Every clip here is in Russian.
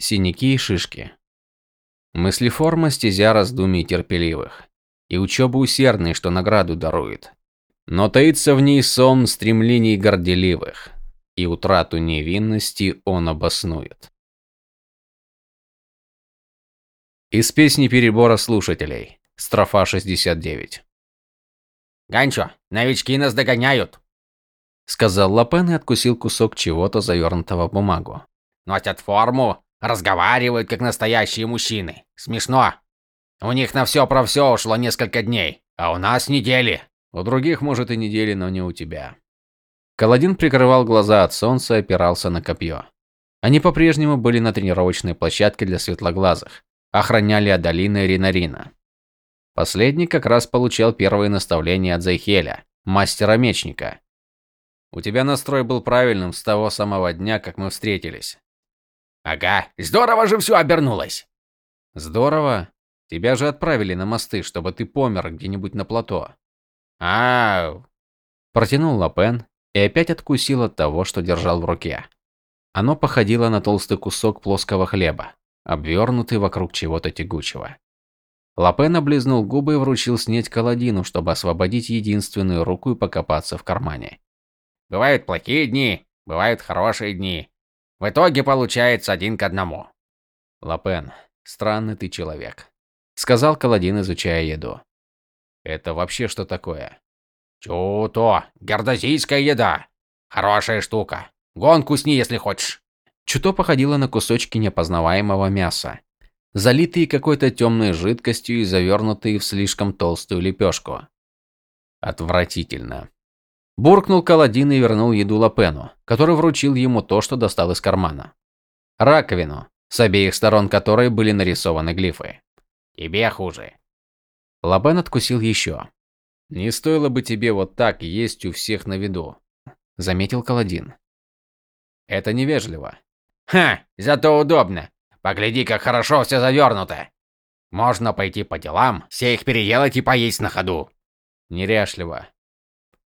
синяки и шишки. Мыслеформа стезя раздумий терпеливых. И учеба усердной, что награду дарует. Но таится в ней сон стремлений горделивых. И утрату невинности он обоснует. Из песни перебора слушателей. Строфа 69. «Ганчо, новички нас догоняют!» Сказал Лапен и откусил кусок чего-то завернутого в бумагу. «Носят форму, разговаривают, как настоящие мужчины. Смешно. У них на все про все ушло несколько дней, а у нас недели. У других, может, и недели, но не у тебя». Каладин прикрывал глаза от солнца и опирался на копье. Они по-прежнему были на тренировочной площадке для светлоглазых. Охраняли Адалина и Ринарина. Последний как раз получал первые наставления от Зайхеля, мастера-мечника. У тебя настрой был правильным с того самого дня, как мы встретились. Ага, здорово же все обернулось. Здорово. Тебя же отправили на мосты, чтобы ты помер где-нибудь на плато. Ау. Протянул Лапен и опять откусил от того, что держал в руке. Оно походило на толстый кусок плоского хлеба, обвернутый вокруг чего-то тягучего. Лапен облизнул губы и вручил снеть Каладину, чтобы освободить единственную руку и покопаться в кармане. Бывают плохие дни, бывают хорошие дни. В итоге получается один к одному. Лапен, странный ты человек, сказал Каладин, изучая еду. Это вообще что такое? Чуто, гердозийская еда. Хорошая штука. Гонку с ней, если хочешь. Чуто походило на кусочки непознаваемого мяса, залитые какой-то темной жидкостью и завернутые в слишком толстую лепешку. Отвратительно. Буркнул Каладин и вернул еду Лапену, который вручил ему то, что достал из кармана. Раковину, с обеих сторон которой были нарисованы глифы. Тебе хуже. Лапен откусил еще. Не стоило бы тебе вот так есть у всех на виду, заметил Каладин. Это невежливо. Ха, зато удобно. Погляди, как хорошо все завернуто. Можно пойти по делам, все их переделать и поесть на ходу. Неряшливо.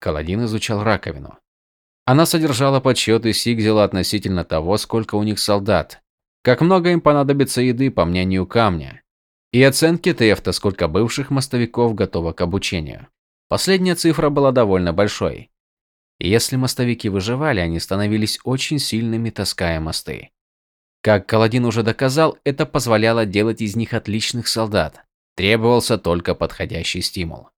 Каладин изучал раковину. Она содержала подсчеты Сигзела относительно того, сколько у них солдат, как много им понадобится еды, по мнению Камня, и оценки Тефта, сколько бывших мостовиков готово к обучению. Последняя цифра была довольно большой. Если мостовики выживали, они становились очень сильными, таская мосты. Как Каладин уже доказал, это позволяло делать из них отличных солдат. Требовался только подходящий стимул.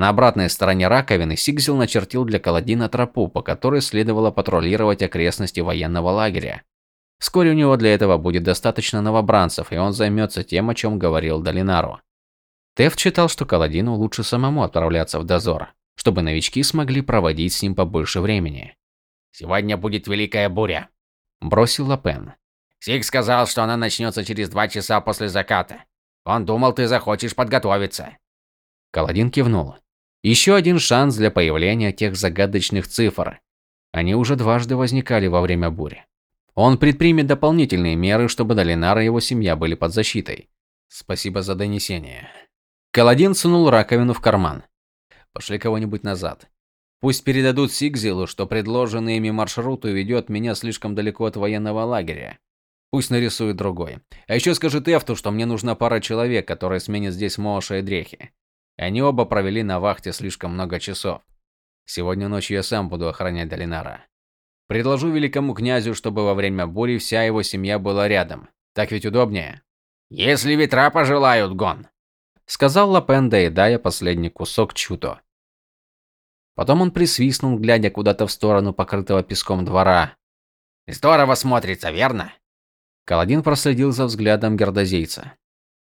На обратной стороне раковины Сигзел начертил для Каладина тропу, по которой следовало патрулировать окрестности военного лагеря. Вскоре у него для этого будет достаточно новобранцев, и он займется тем, о чем говорил Долинару. Теф читал, что Каладину лучше самому отправляться в дозор, чтобы новички смогли проводить с ним побольше времени. «Сегодня будет великая буря», – бросил Лапен. «Сиг сказал, что она начнется через два часа после заката. Он думал, ты захочешь подготовиться». Каладин кивнул. Еще один шанс для появления тех загадочных цифр. Они уже дважды возникали во время бури. Он предпримет дополнительные меры, чтобы Долинар и его семья были под защитой. Спасибо за донесение. Каладин сунул раковину в карман. Пошли кого-нибудь назад. Пусть передадут Сигзилу, что предложенный ими маршрут уведет меня слишком далеко от военного лагеря. Пусть нарисует другой. А еще скажет Эфту, что мне нужна пара человек, которые сменят здесь Моша и Дрехи. Они оба провели на вахте слишком много часов. Сегодня ночью я сам буду охранять Долинара. Предложу великому князю, чтобы во время бури вся его семья была рядом. Так ведь удобнее. Если ветра пожелают, Гон, сказал Лапен, доедая последний кусок чуто. Потом он присвистнул, глядя куда-то в сторону покрытого песком двора. Здорово смотрится, верно? Каладин проследил за взглядом гердозейца.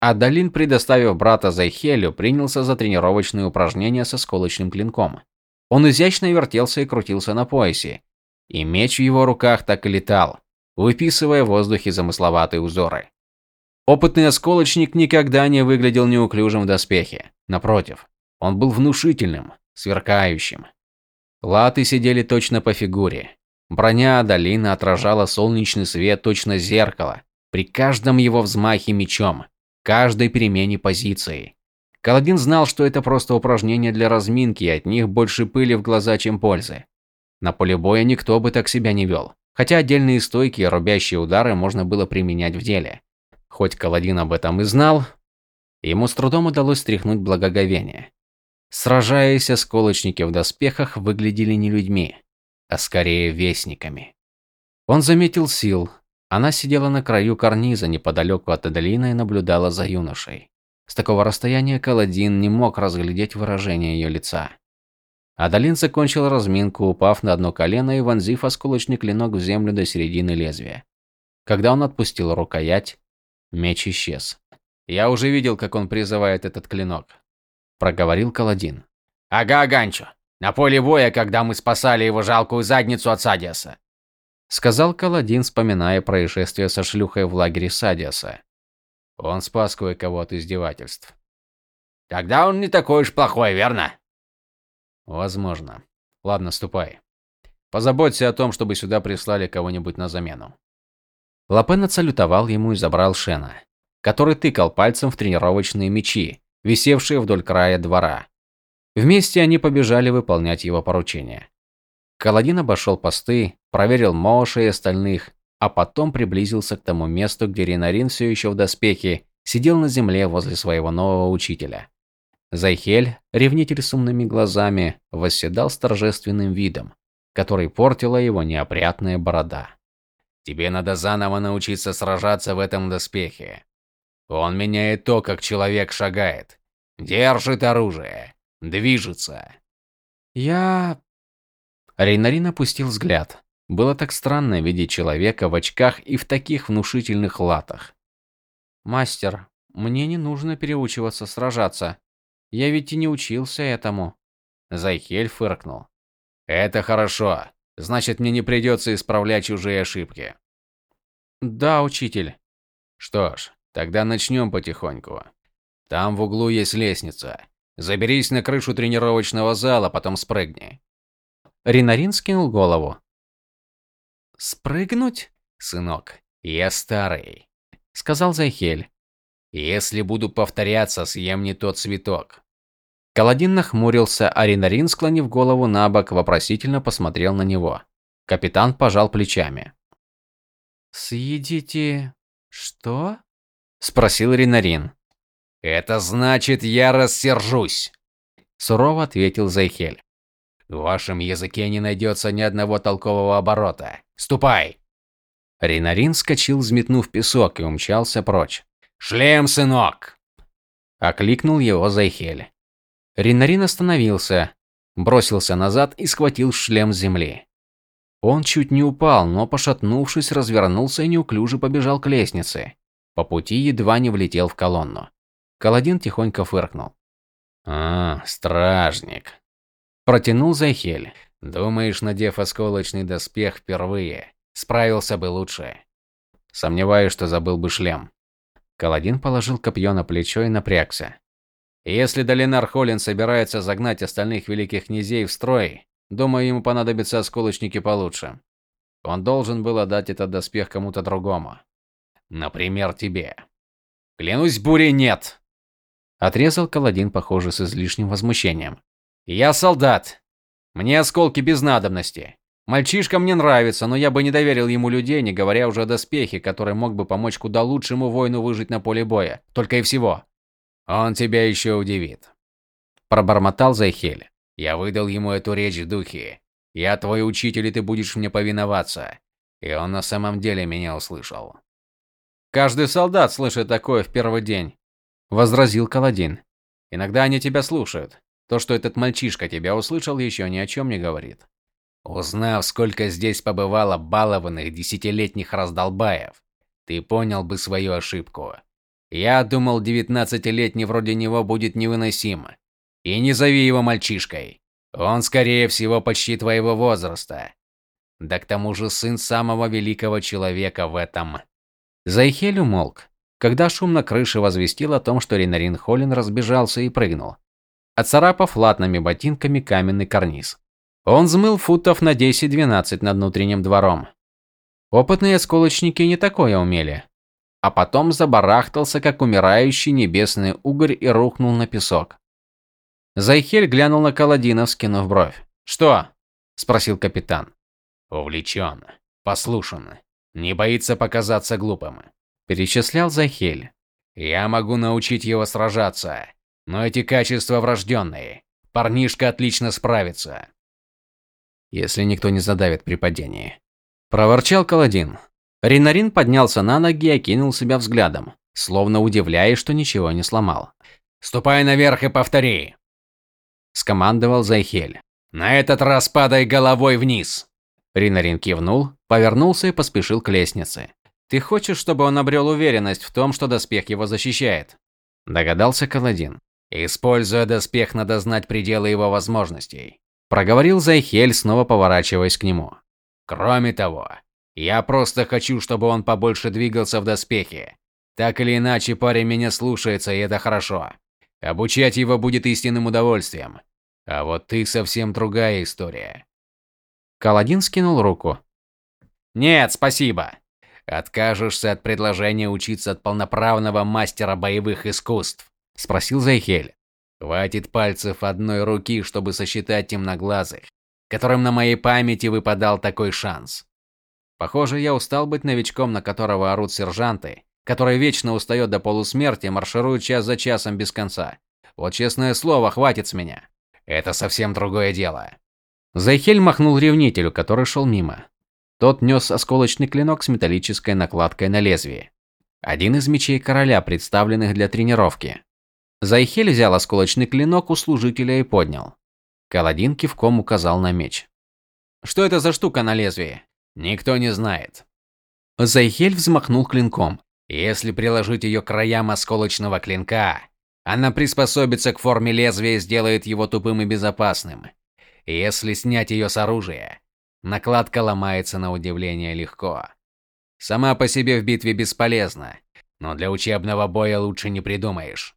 Адалин, предоставив брата Зайхелю, принялся за тренировочные упражнения со сколочным клинком. Он изящно вертелся и крутился на поясе, и меч в его руках так и летал, выписывая в воздухе замысловатые узоры. Опытный осколочник никогда не выглядел неуклюжим в доспехе. Напротив, он был внушительным, сверкающим. Латы сидели точно по фигуре. Броня Адалина отражала солнечный свет точно зеркало при каждом его взмахе мечом каждой перемене позиции. Каладин знал, что это просто упражнение для разминки, и от них больше пыли в глаза, чем пользы. На поле боя никто бы так себя не вел, хотя отдельные стойкие рубящие удары можно было применять в деле. Хоть Каладин об этом и знал, ему с трудом удалось стряхнуть благоговение. Сражаясь, осколочники в доспехах выглядели не людьми, а скорее вестниками. Он заметил сил. Она сидела на краю карниза неподалеку от Аделина и наблюдала за юношей. С такого расстояния Каладин не мог разглядеть выражение ее лица. Адалин закончил разминку, упав на одно колено и вонзив осколочный клинок в землю до середины лезвия. Когда он отпустил рукоять, меч исчез. «Я уже видел, как он призывает этот клинок», – проговорил Каладин. «Ага, Ганчо. На поле боя, когда мы спасали его жалкую задницу от Садиаса», – сказал Каладин, вспоминая происшествие со шлюхой в лагере Садиаса. Он спас кое-кого от издевательств. «Тогда он не такой уж плохой, верно?» Возможно. Ладно, ступай. Позаботься о том, чтобы сюда прислали кого-нибудь на замену. Лапен отсалютовал ему и забрал Шена, который тыкал пальцем в тренировочные мечи, висевшие вдоль края двора. Вместе они побежали выполнять его поручения. Каладин обошел посты, проверил Моша и остальных, а потом приблизился к тому месту, где Ринарин все еще в доспехе сидел на земле возле своего нового учителя. Зайхель, ревнитель с умными глазами, восседал с торжественным видом, который портила его неопрятная борода. «Тебе надо заново научиться сражаться в этом доспехе. Он меняет то, как человек шагает, держит оружие, движется». «Я...» Рейнарин опустил взгляд. Было так странно видеть человека в очках и в таких внушительных латах. «Мастер, мне не нужно переучиваться сражаться. Я ведь и не учился этому. Зайхель фыркнул. Это хорошо. Значит, мне не придется исправлять чужие ошибки. Да, учитель. Что ж, тогда начнем потихоньку. Там в углу есть лестница. Заберись на крышу тренировочного зала, потом спрыгни. Ринарин скинул голову. Спрыгнуть? Сынок, я старый, сказал Зайхель. Если буду повторяться, съем не тот цветок. Каладин нахмурился, а Ринарин, склонив голову на бок, вопросительно посмотрел на него. Капитан пожал плечами. «Съедите... что?» – спросил Ринарин. «Это значит, я рассержусь», – сурово ответил Зайхель. «В вашем языке не найдется ни одного толкового оборота. Ступай!» Ринарин скочил, взметнув песок, и умчался прочь. «Шлем, сынок!» Окликнул его Зайхель. Ринарин остановился, бросился назад и схватил шлем с земли. Он чуть не упал, но, пошатнувшись, развернулся и неуклюже побежал к лестнице. По пути едва не влетел в колонну. Каладин тихонько фыркнул. «А, стражник!» Протянул Зайхель. «Думаешь, надев осколочный доспех впервые, справился бы лучше?» Сомневаюсь, что забыл бы шлем. Каладин положил копье на плечо и напрягся. Если Долинар Холлин собирается загнать остальных великих князей в строй, думаю, ему понадобятся осколочники получше. Он должен был отдать этот доспех кому-то другому. Например, тебе. Клянусь бурей, нет. Отрезал Каладин, похоже, с излишним возмущением. Я солдат. Мне осколки без надобности. Мальчишка мне нравится, но я бы не доверил ему людей, не говоря уже о доспехе, который мог бы помочь куда лучшему воину выжить на поле боя. Только и всего. Он тебя еще удивит. Пробормотал Зайхель. Я выдал ему эту речь в духе. Я твой учитель, и ты будешь мне повиноваться. И он на самом деле меня услышал. Каждый солдат слышит такое в первый день, возразил Каладин. Иногда они тебя слушают. То, что этот мальчишка тебя услышал, еще ни о чем не говорит. Узнав, сколько здесь побывало балованных десятилетних раздолбаев, ты понял бы свою ошибку. Я думал, девятнадцатилетний вроде него будет невыносимо. И не зови его мальчишкой. Он, скорее всего, почти твоего возраста. Да к тому же сын самого великого человека в этом. Зайхель умолк, когда шум на крыше возвестил о том, что Ринарин Холлин разбежался и прыгнул, отцарапав латными ботинками каменный карниз. Он взмыл футов на 10-12 над внутренним двором. Опытные осколочники не такое умели. А потом забарахтался, как умирающий небесный угорь и рухнул на песок. Зайхель глянул на Каладина, вскинув бровь. «Что?» – спросил капитан. «Увлечен», послушен, не боится показаться глупым. Перечислял Захель. Я могу научить его сражаться, но эти качества врожденные. Парнишка отлично справится. Если никто не задавит при падении. Проворчал Каладин. Ринарин поднялся на ноги и окинул себя взглядом, словно удивляясь, что ничего не сломал. «Ступай наверх и повтори!» Скомандовал Зайхель. «На этот раз падай головой вниз!» Ринарин кивнул, повернулся и поспешил к лестнице. «Ты хочешь, чтобы он обрел уверенность в том, что доспех его защищает?» Догадался Каладин. «Используя доспех, надо знать пределы его возможностей», проговорил Зайхель, снова поворачиваясь к нему. «Кроме того, я просто хочу, чтобы он побольше двигался в доспехе. Так или иначе, парень меня слушается, и это хорошо. Обучать его будет истинным удовольствием. А вот ты совсем другая история. Каладин скинул руку. Нет, спасибо. Откажешься от предложения учиться от полноправного мастера боевых искусств? Спросил Зайхель. Хватит пальцев одной руки, чтобы сосчитать темноглазых, которым на моей памяти выпадал такой шанс. Похоже, я устал быть новичком, на которого орут сержанты, который вечно устает до полусмерти, марширует час за часом без конца. Вот честное слово, хватит с меня. Это совсем другое дело. Зайхель махнул ревнителю, который шел мимо. Тот нес осколочный клинок с металлической накладкой на лезвие. Один из мечей короля, представленных для тренировки. Зайхель взял осколочный клинок у служителя и поднял. Каладин кивком указал на меч. «Что это за штука на лезвии?» «Никто не знает». Зайхель взмахнул клинком. Если приложить ее к краям осколочного клинка, она приспособится к форме лезвия и сделает его тупым и безопасным. Если снять ее с оружия, накладка ломается на удивление легко. Сама по себе в битве бесполезна, но для учебного боя лучше не придумаешь.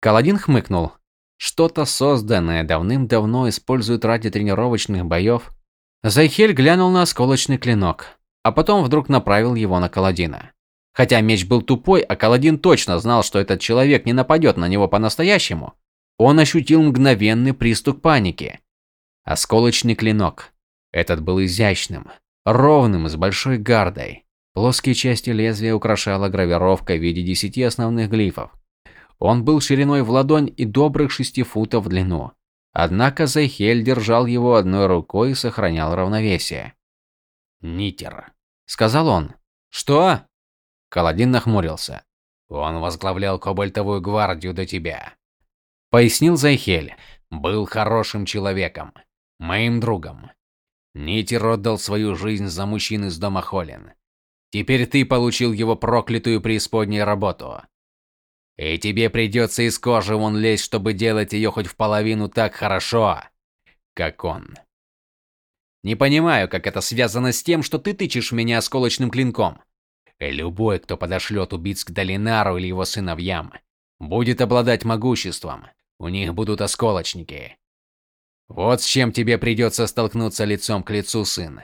Каладин хмыкнул. Что-то созданное давным-давно используют ради тренировочных боев. Зайхель глянул на осколочный клинок, а потом вдруг направил его на Каладина. Хотя меч был тупой, а Каладин точно знал, что этот человек не нападет на него по-настоящему, он ощутил мгновенный приступ паники. Осколочный клинок. Этот был изящным, ровным, с большой гардой. Плоские части лезвия украшала гравировка в виде десяти основных глифов. Он был шириной в ладонь и добрых шести футов в длину. Однако Зайхель держал его одной рукой и сохранял равновесие. «Нитер», — сказал он. «Что?» Каладин нахмурился. Он возглавлял Кобальтовую гвардию до тебя. Пояснил Зайхель. Был хорошим человеком. Моим другом. Нитер отдал свою жизнь за мужчин из дома Холин. Теперь ты получил его проклятую преисподней работу. И тебе придется из кожи вон лезть, чтобы делать ее хоть в половину так хорошо, как он. Не понимаю, как это связано с тем, что ты тычешь меня осколочным клинком. Любой, кто подошлет убийц к Долинару или его сыновьям, будет обладать могуществом. У них будут осколочники. Вот с чем тебе придется столкнуться лицом к лицу, сын.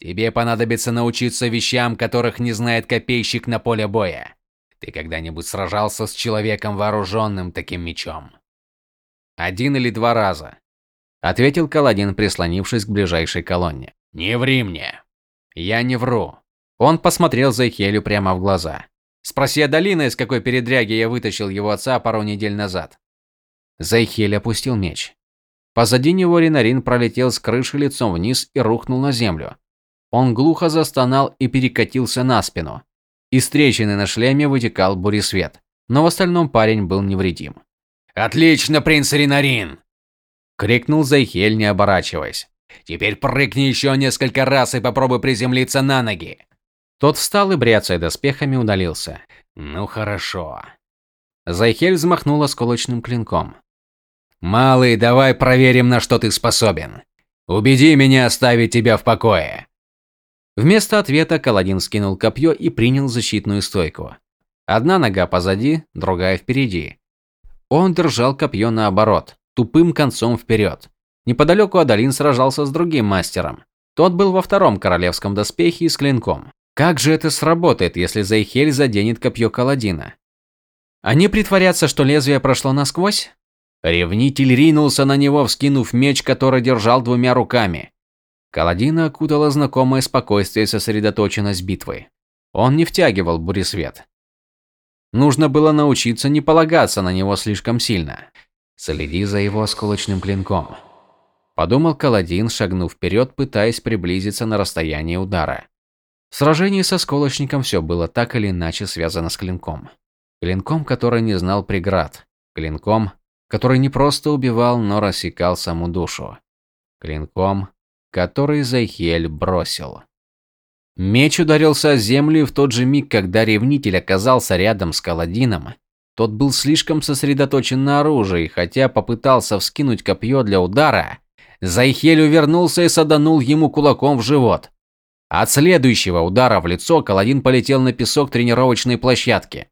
Тебе понадобится научиться вещам, которых не знает копейщик на поле боя. Ты когда-нибудь сражался с человеком вооруженным таким мечом? Один или два раза, ответил Каладин, прислонившись к ближайшей колонне. Не ври мне. Я не вру. Он посмотрел Зайхелю прямо в глаза. Спроси Адалина, из какой передряги я вытащил его отца пару недель назад. Зайхель опустил меч. Позади него Ринарин пролетел с крыши лицом вниз и рухнул на землю. Он глухо застонал и перекатился на спину. Из трещины на шлеме вытекал буресвет, но в остальном парень был невредим. «Отлично, принц Ринарин!» – крикнул Зайхель, не оборачиваясь. «Теперь прыгни еще несколько раз и попробуй приземлиться на ноги!» Тот встал и, бряцая доспехами, удалился. «Ну хорошо». Зайхель взмахнул осколочным клинком. «Малый, давай проверим, на что ты способен. Убеди меня оставить тебя в покое». Вместо ответа Каладин скинул копье и принял защитную стойку. Одна нога позади, другая впереди. Он держал копье наоборот, тупым концом вперед. Неподалеку Адалин сражался с другим мастером. Тот был во втором королевском доспехе и с клинком. Как же это сработает, если Зайхель заденет копье Каладина? Они притворятся, что лезвие прошло насквозь? Ревнитель ринулся на него, вскинув меч, который держал двумя руками. Каладина окутала знакомое спокойствие и сосредоточенность битвы. Он не втягивал буресвет. Нужно было научиться не полагаться на него слишком сильно. Следи за его осколочным клинком. Подумал Каладин, шагнув вперед, пытаясь приблизиться на расстояние удара. В сражении со сколочником все было так или иначе связано с клинком. Клинком, который не знал преград. Клинком, который не просто убивал, но рассекал саму душу. Клинком, который Зайхель бросил. Меч ударился о землю, в тот же миг, когда ревнитель оказался рядом с Каладином, тот был слишком сосредоточен на оружии, хотя попытался вскинуть копье для удара, Зайхель увернулся и саданул ему кулаком в живот. От следующего удара в лицо Каладин полетел на песок тренировочной площадки.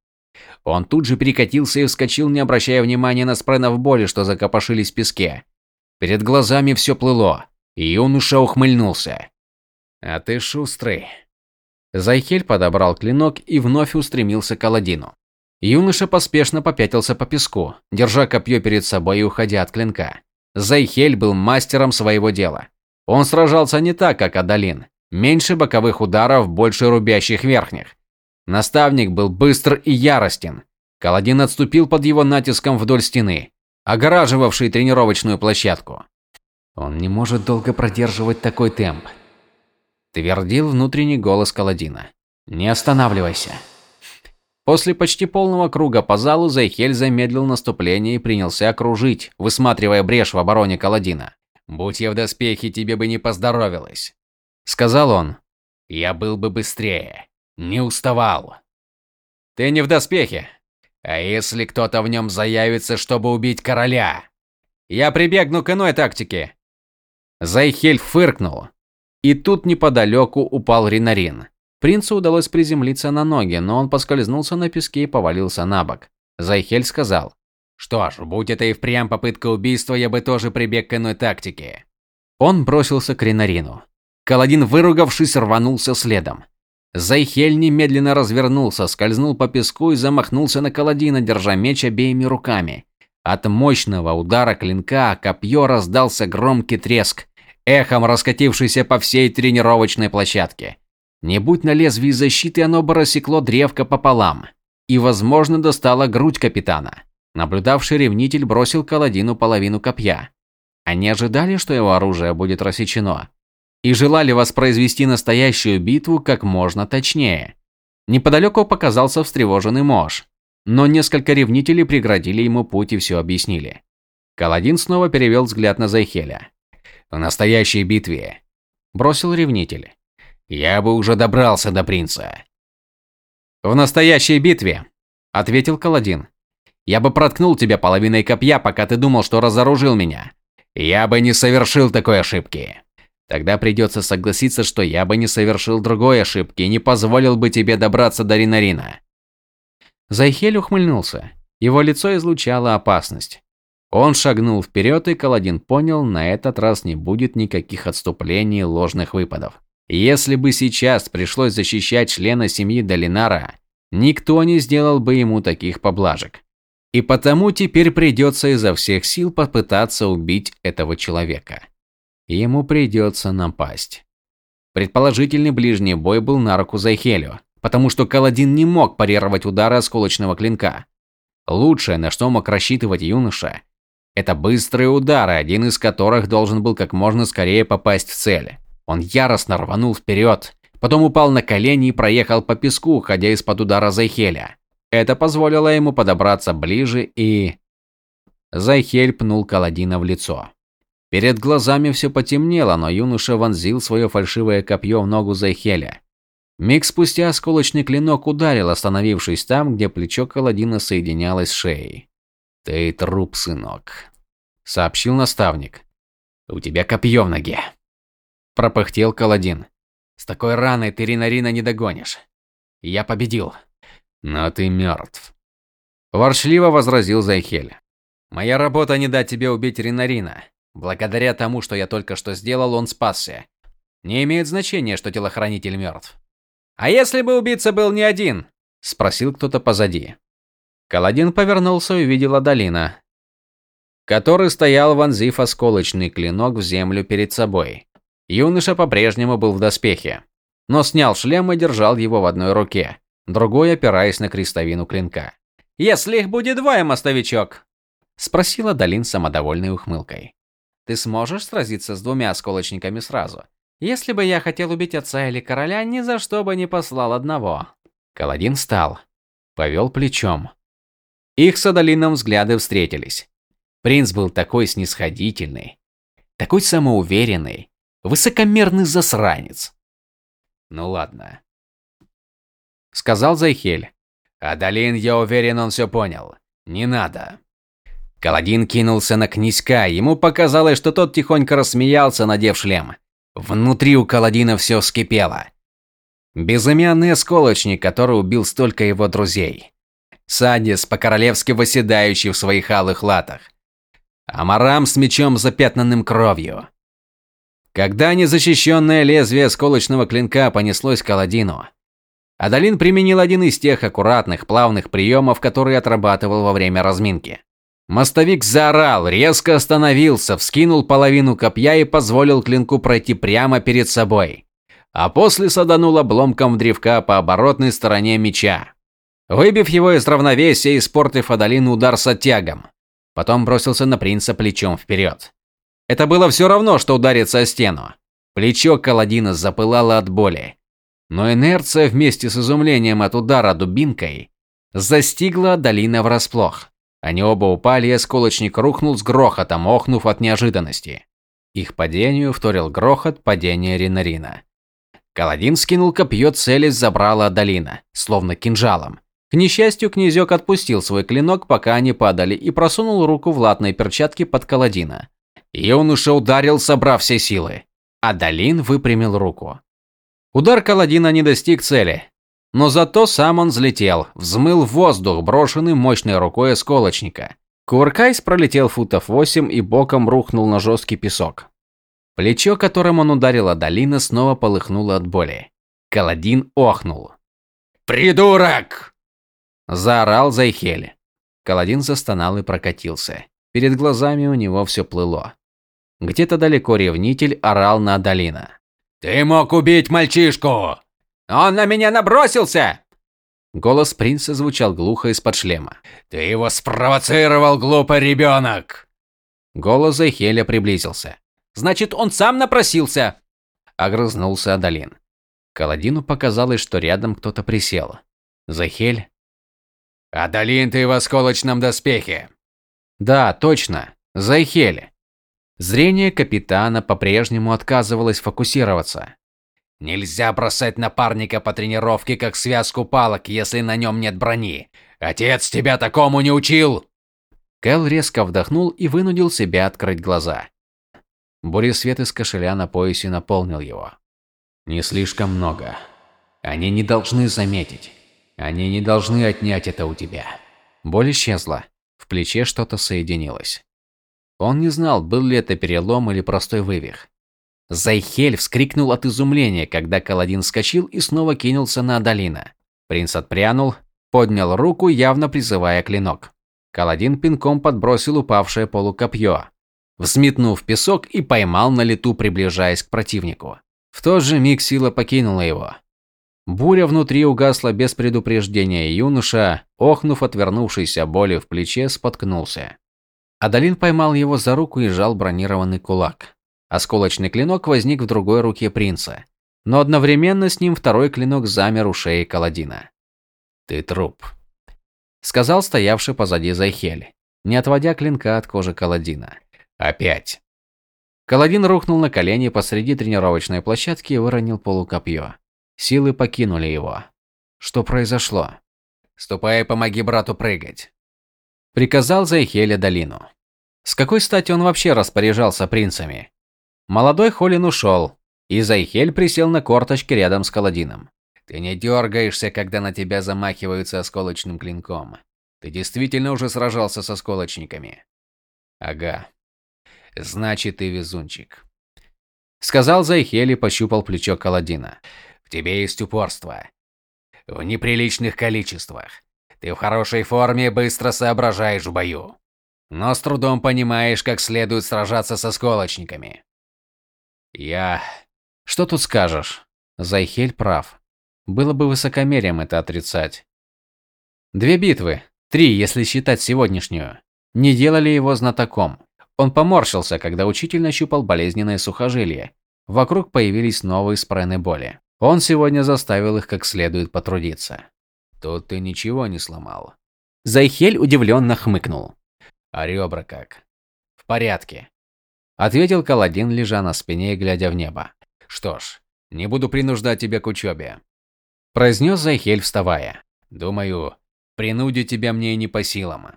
Он тут же перекатился и вскочил, не обращая внимания на спренов боли, что закопошились в песке. Перед глазами все плыло, юноша ухмыльнулся. «А ты шустрый». Зайхель подобрал клинок и вновь устремился к Аладдину. Юноша поспешно попятился по песку, держа копье перед собой и уходя от клинка. Зайхель был мастером своего дела. Он сражался не так, как Адалин. Меньше боковых ударов, больше рубящих верхних. Наставник был быстр и яростен. Каладин отступил под его натиском вдоль стены, огораживавшей тренировочную площадку. Он не может долго продерживать такой темп. Твердил внутренний голос Каладина. Не останавливайся. После почти полного круга по залу Зайхель замедлил наступление и принялся окружить, высматривая брешь в обороне Каладина. «Будь я в доспехе, тебе бы не поздоровилось», — сказал он. «Я был бы быстрее, не уставал». «Ты не в доспехе. А если кто-то в нем заявится, чтобы убить короля? Я прибегну к иной тактике». Зайхель фыркнул, и тут неподалеку упал Ринарин. Принцу удалось приземлиться на ноги, но он поскользнулся на песке и повалился на бок. Зайхель сказал: "Что ж, будь это и впрямь попытка убийства, я бы тоже прибег к иной тактике". Он бросился к Ринарину. Каладин, выругавшись, рванулся следом. Зайхель немедленно развернулся, скользнул по песку и замахнулся на Каладина, держа меч обеими руками. От мощного удара клинка копье раздался громкий треск эхом раскатившийся по всей тренировочной площадке. Не будь на лезвии защиты, оно бы рассекло древко пополам и, возможно, достало грудь капитана. Наблюдавший ревнитель бросил Каладину половину копья. Они ожидали, что его оружие будет рассечено, и желали воспроизвести настоящую битву как можно точнее. Неподалеку показался встревоженный Мош, но несколько ревнителей преградили ему путь и все объяснили. Каладин снова перевел взгляд на Зайхеля в настоящей битве, бросил ревнитель. Я бы уже добрался до принца. В настоящей битве, ответил Каладин. Я бы проткнул тебя половиной копья, пока ты думал, что разоружил меня. Я бы не совершил такой ошибки. Тогда придется согласиться, что я бы не совершил другой ошибки и не позволил бы тебе добраться до Ринарина. Зайхель ухмыльнулся. Его лицо излучало опасность. Он шагнул вперед, и Каладин понял, на этот раз не будет никаких отступлений и ложных выпадов. Если бы сейчас пришлось защищать члена семьи Долинара, никто не сделал бы ему таких поблажек. И потому теперь придется изо всех сил попытаться убить этого человека. Ему придется напасть. Предположительный ближний бой был на руку Зайхелю, потому что Каладин не мог парировать удары осколочного клинка. Лучшее, на что мог рассчитывать юноша, это быстрые удары, один из которых должен был как можно скорее попасть в цель. Он яростно рванул вперед, потом упал на колени и проехал по песку, ходя из-под удара Зайхеля. Это позволило ему подобраться ближе и... Зайхель пнул Каладина в лицо. Перед глазами все потемнело, но юноша вонзил свое фальшивое копье в ногу Зайхеля. Миг спустя осколочный клинок ударил, остановившись там, где плечо Каладина соединялось с шеей. «Ты труп, сынок», — сообщил наставник. «У тебя копье в ноге», — пропыхтел Каладин. «С такой раной ты Ринарина не догонишь. Я победил». «Но ты мертв», — ворчливо возразил Зайхель. «Моя работа не дать тебе убить Ринарина. Благодаря тому, что я только что сделал, он спасся. Не имеет значения, что телохранитель мертв». «А если бы убийца был не один?» – спросил кто-то позади. Каладин повернулся и увидел Адалина, который стоял, вонзив осколочный клинок в землю перед собой. Юноша по-прежнему был в доспехе, но снял шлем и держал его в одной руке, другой опираясь на крестовину клинка. «Если их будет двое, мостовичок?» – спросила Долин самодовольной ухмылкой. «Ты сможешь сразиться с двумя осколочниками сразу? Если бы я хотел убить отца или короля, ни за что бы не послал одного». Каладин встал, повел плечом. Их с Адалином взгляды встретились. Принц был такой снисходительный, такой самоуверенный, высокомерный засранец. Ну ладно. Сказал Зайхель. Адалин, я уверен, он все понял. Не надо. Каладин кинулся на князька, ему показалось, что тот тихонько рассмеялся, надев шлем. Внутри у Каладина все вскипело. Безымянный осколочник, который убил столько его друзей. Садис, по-королевски восседающий в своих алых латах. Амарам с мечом, запятнанным кровью. Когда незащищенное лезвие сколочного клинка понеслось к Аладдину, Адалин применил один из тех аккуратных, плавных приемов, которые отрабатывал во время разминки. Мостовик заорал, резко остановился, вскинул половину копья и позволил клинку пройти прямо перед собой. А после саданул обломком древка по оборотной стороне меча. Выбив его из равновесия и испортив Адалину удар с оттягом. Потом бросился на принца плечом вперед. Это было все равно, что удариться о стену. Плечо Каладина запылало от боли. Но инерция вместе с изумлением от удара дубинкой застигла Долина врасплох. Они оба упали, и осколочник рухнул с грохотом, охнув от неожиданности. Их падению вторил грохот падения Ринарина. Каладин скинул копье, целясь забрала Долина, словно кинжалом. К несчастью, князек отпустил свой клинок, пока они падали, и просунул руку в латные перчатки под Каладина. Юноша ударил, собрав все силы. А Долин выпрямил руку. Удар Каладина не достиг цели. Но зато сам он взлетел, взмыл в воздух, брошенный мощной рукой осколочника. Кувыркайс пролетел футов восемь и боком рухнул на жесткий песок. Плечо, которым он ударил Адалина, снова полыхнуло от боли. Каладин охнул. «Придурок!» Заорал Зайхель. Каладин застонал и прокатился. Перед глазами у него все плыло. Где-то далеко ревнитель орал на Адалина. «Ты мог убить мальчишку! Он на меня набросился!» Голос принца звучал глухо из-под шлема. «Ты его спровоцировал, глупый ребенок!» Голос Зайхеля приблизился. «Значит, он сам напросился!» Огрызнулся Адалин. Каладину показалось, что рядом кто-то присел. Захель «Адалин, ты в осколочном доспехе!» «Да, точно. Зайхель». Зрение капитана по-прежнему отказывалось фокусироваться. «Нельзя бросать напарника по тренировке как связку палок, если на нем нет брони. Отец тебя такому не учил!» Кэл резко вдохнул и вынудил себя открыть глаза. Буресвет из кошеля на поясе наполнил его. «Не слишком много. Они не должны заметить. Они не должны отнять это у тебя. Боль исчезла. В плече что-то соединилось. Он не знал, был ли это перелом или простой вывих. Зайхель вскрикнул от изумления, когда Каладин вскочил и снова кинулся на Адалина. Принц отпрянул, поднял руку, явно призывая клинок. Каладин пинком подбросил упавшее полукопье, взметнув песок и поймал на лету, приближаясь к противнику. В тот же миг сила покинула его. Буря внутри угасла без предупреждения, и юноша, охнув от боли в плече, споткнулся. Адалин поймал его за руку и сжал бронированный кулак. Осколочный клинок возник в другой руке принца, но одновременно с ним второй клинок замер у шеи Каладина. «Ты труп», — сказал стоявший позади Зайхель, не отводя клинка от кожи Каладина. «Опять». Каладин рухнул на колени посреди тренировочной площадки и выронил полукопье. Силы покинули его. Что произошло? «Ступай и помоги брату прыгать», – приказал Зайхеля Долину. С какой стати он вообще распоряжался принцами? Молодой Холин ушел, и Зайхель присел на корточки рядом с Каладином. «Ты не дергаешься, когда на тебя замахиваются осколочным клинком. Ты действительно уже сражался с осколочниками?» «Ага. Значит, ты везунчик», – сказал Зайхель и пощупал плечо Каладина. В тебе есть упорство. В неприличных количествах. Ты в хорошей форме, быстро соображаешь в бою. Но с трудом понимаешь, как следует сражаться со сколочниками. Я... Что тут скажешь? Зайхель прав. Было бы высокомерием это отрицать. Две битвы, три, если считать сегодняшнюю, не делали его знатоком. Он поморщился, когда учитель нащупал болезненное сухожилие. Вокруг появились новые спрены боли. Он сегодня заставил их как следует потрудиться. Тут ты ничего не сломал. Зайхель удивленно хмыкнул. А ребра как? В порядке. Ответил Каладин, лежа на спине и глядя в небо. Что ж, не буду принуждать тебя к учебе. Произнес Зайхель, вставая. Думаю, принудить тебя мне не по силам.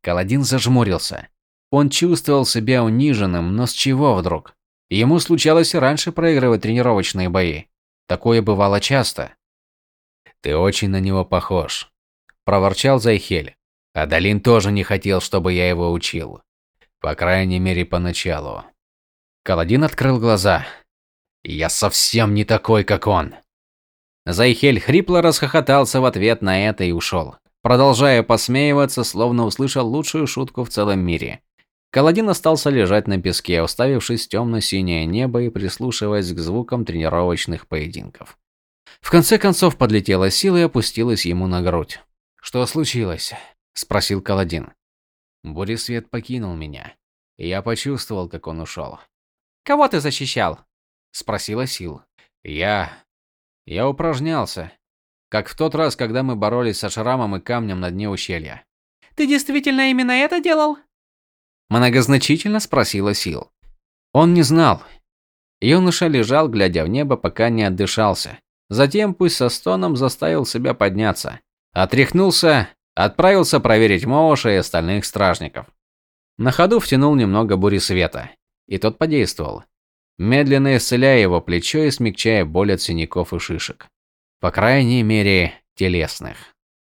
Каладин зажмурился. Он чувствовал себя униженным, но с чего вдруг? Ему случалось и раньше проигрывать тренировочные бои. Такое бывало часто. «Ты очень на него похож», – проворчал Зайхель. «Адалин тоже не хотел, чтобы я его учил. По крайней мере, поначалу». Каладин открыл глаза. «Я совсем не такой, как он». Зайхель хрипло расхохотался в ответ на это и ушел, продолжая посмеиваться, словно услышал лучшую шутку в целом мире. Каладин остался лежать на песке, уставившись в темно-синее небо и прислушиваясь к звукам тренировочных поединков. В конце концов подлетела сила и опустилась ему на грудь. «Что случилось?» – спросил Каладин. Буресвет покинул меня. И я почувствовал, как он ушел. «Кого ты защищал?» – спросила Сил. «Я... я упражнялся. Как в тот раз, когда мы боролись со шрамом и камнем на дне ущелья». «Ты действительно именно это делал?» Многозначительно спросила Сил. Он не знал. Юноша лежал, глядя в небо, пока не отдышался. Затем, пусть со стоном, заставил себя подняться. Отряхнулся, отправился проверить Моуша и остальных стражников. На ходу втянул немного бури света, и тот подействовал, медленно исцеляя его плечо и смягчая боль от синяков и шишек. По крайней мере, телесных.